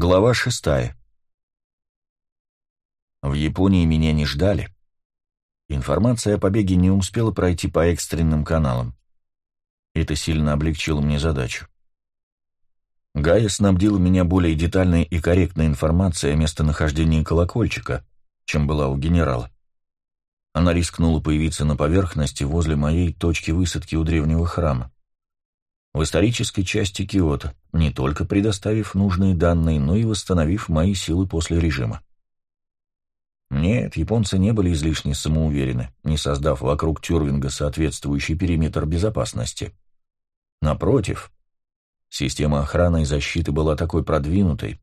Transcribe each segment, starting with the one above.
Глава шестая. В Японии меня не ждали. Информация о побеге не успела пройти по экстренным каналам. Это сильно облегчило мне задачу. Гая снабдила меня более детальной и корректной информацией о местонахождении колокольчика, чем была у генерала. Она рискнула появиться на поверхности возле моей точки высадки у древнего храма. В исторической части Киото, не только предоставив нужные данные, но и восстановив мои силы после режима. Нет, японцы не были излишне самоуверены, не создав вокруг Тюрвинга соответствующий периметр безопасности. Напротив, система охраны и защиты была такой продвинутой,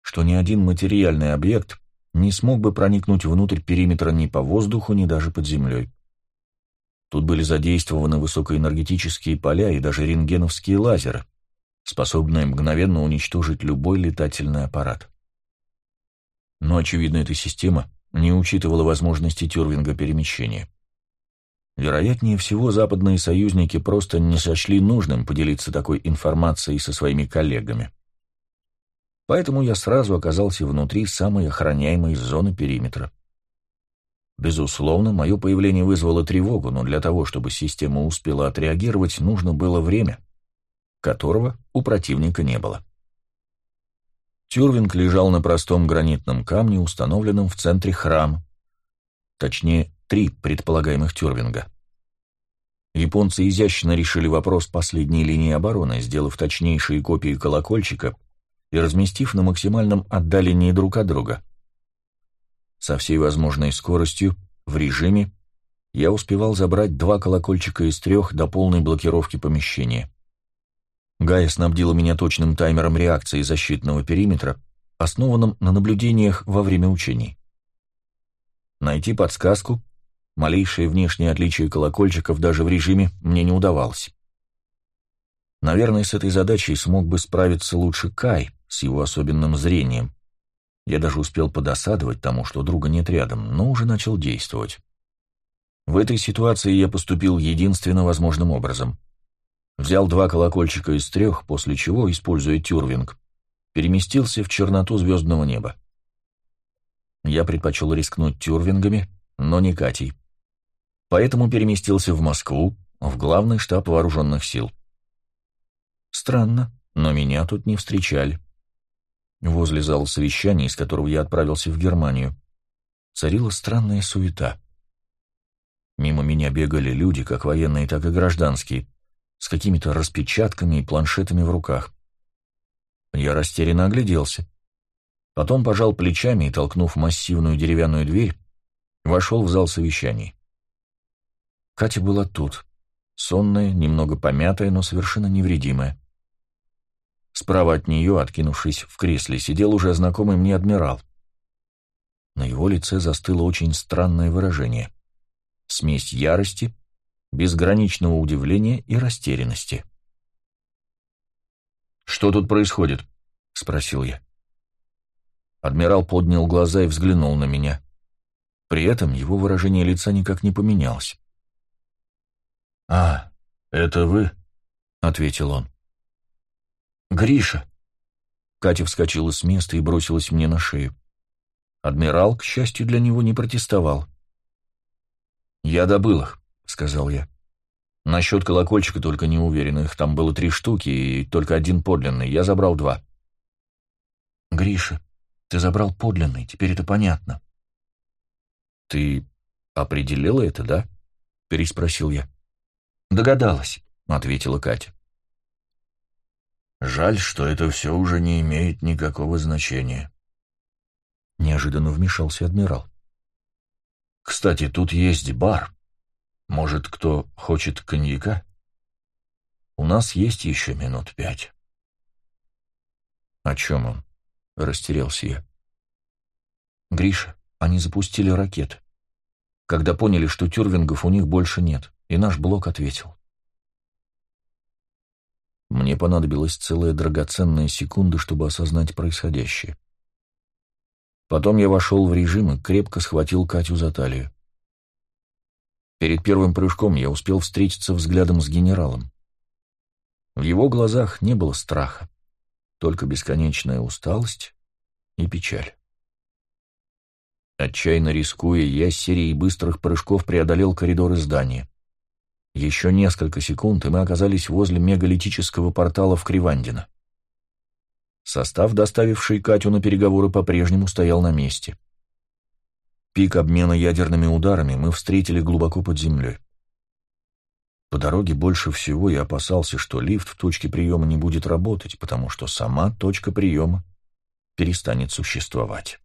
что ни один материальный объект не смог бы проникнуть внутрь периметра ни по воздуху, ни даже под землей. Тут были задействованы высокоэнергетические поля и даже рентгеновские лазеры, способные мгновенно уничтожить любой летательный аппарат. Но, очевидно, эта система не учитывала возможности Тюрвинга перемещения. Вероятнее всего, западные союзники просто не сочли нужным поделиться такой информацией со своими коллегами. Поэтому я сразу оказался внутри самой охраняемой зоны периметра. Безусловно, мое появление вызвало тревогу, но для того, чтобы система успела отреагировать, нужно было время, которого у противника не было. Тюрвинг лежал на простом гранитном камне, установленном в центре храма, точнее, три предполагаемых Тюрвинга. Японцы изящно решили вопрос последней линии обороны, сделав точнейшие копии колокольчика и разместив на максимальном отдалении друг от друга – со всей возможной скоростью, в режиме, я успевал забрать два колокольчика из трех до полной блокировки помещения. Гая снабдила меня точным таймером реакции защитного периметра, основанным на наблюдениях во время учений. Найти подсказку, малейшее внешнее отличие колокольчиков даже в режиме мне не удавалось. Наверное, с этой задачей смог бы справиться лучше Кай с его особенным зрением, я даже успел подосадовать тому, что друга нет рядом, но уже начал действовать. В этой ситуации я поступил единственно возможным образом. Взял два колокольчика из трех, после чего, используя тюрвинг, переместился в черноту звездного неба. Я предпочел рискнуть тюрвингами, но не Катей. Поэтому переместился в Москву, в главный штаб вооруженных сил. Странно, но меня тут не встречали. Возле зала совещаний, из которого я отправился в Германию, царила странная суета. Мимо меня бегали люди, как военные, так и гражданские, с какими-то распечатками и планшетами в руках. Я растерянно огляделся. Потом пожал плечами и, толкнув массивную деревянную дверь, вошел в зал совещаний. Катя была тут, сонная, немного помятая, но совершенно невредимая. Справа от нее, откинувшись в кресле, сидел уже знакомый мне адмирал. На его лице застыло очень странное выражение. Смесь ярости, безграничного удивления и растерянности. «Что тут происходит?» — спросил я. Адмирал поднял глаза и взглянул на меня. При этом его выражение лица никак не поменялось. «А, это вы?» — ответил он. «Гриша!» Катя вскочила с места и бросилась мне на шею. Адмирал, к счастью, для него не протестовал. «Я добыл их», — сказал я. «Насчет колокольчика только не уверен. Их там было три штуки, и только один подлинный. Я забрал два». «Гриша, ты забрал подлинный, теперь это понятно». «Ты определила это, да?» — переспросил я. «Догадалась», — ответила Катя. Жаль, что это все уже не имеет никакого значения. Неожиданно вмешался адмирал. Кстати, тут есть бар. Может, кто хочет коньяка? У нас есть еще минут пять. О чем он? Растерялся я. Гриша, они запустили ракеты. Когда поняли, что тюрвингов у них больше нет, и наш блок ответил. Мне понадобилась целая драгоценная секунда, чтобы осознать происходящее. Потом я вошел в режим и крепко схватил Катю за талию. Перед первым прыжком я успел встретиться взглядом с генералом. В его глазах не было страха, только бесконечная усталость и печаль. Отчаянно рискуя, я серией быстрых прыжков преодолел коридоры здания. Еще несколько секунд, и мы оказались возле мегалитического портала в Кривандино. Состав, доставивший Катю на переговоры, по-прежнему стоял на месте. Пик обмена ядерными ударами мы встретили глубоко под землей. По дороге больше всего я опасался, что лифт в точке приема не будет работать, потому что сама точка приема перестанет существовать.